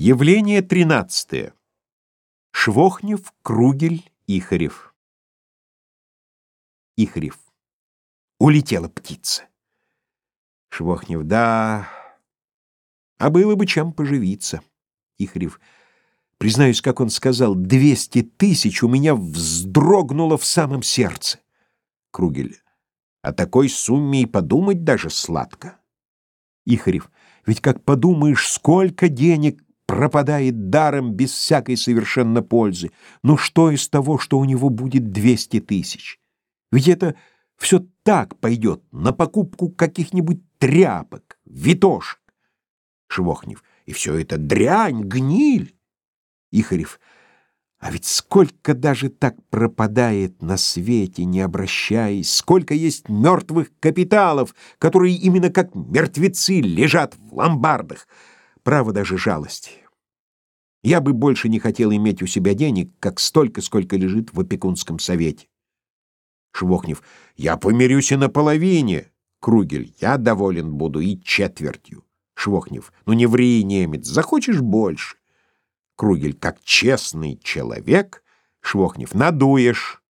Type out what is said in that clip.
Явление тринадцатое. Швохнев, Кругель, Ихарев. Ихарев. Улетела птица. Швохнев. Да, а было бы чем поживиться. Ихарев. Признаюсь, как он сказал, двести тысяч у меня вздрогнуло в самом сердце. Кругель. О такой сумме и подумать даже сладко. Ихарев. Ведь как подумаешь, сколько денег пропадает даром без всякой совершенно пользы. Ну что из того, что у него будет двести тысяч? Ведь это все так пойдет на покупку каких-нибудь тряпок, витошек. Швохнев. И все это дрянь, гниль. Ихарев. А ведь сколько даже так пропадает на свете, не обращаясь, сколько есть мертвых капиталов, которые именно как мертвецы лежат в ломбардах. Право даже жалости. Я бы больше не хотел иметь у себя денег, как столько, сколько лежит в опекунском совете. Швохнев. Я помирюсь и наполовине. Кругель. Я доволен буду и четвертью. Швохнев. Ну не ври, немец, захочешь больше. Кругель, как честный человек, Швохнев, надуешь.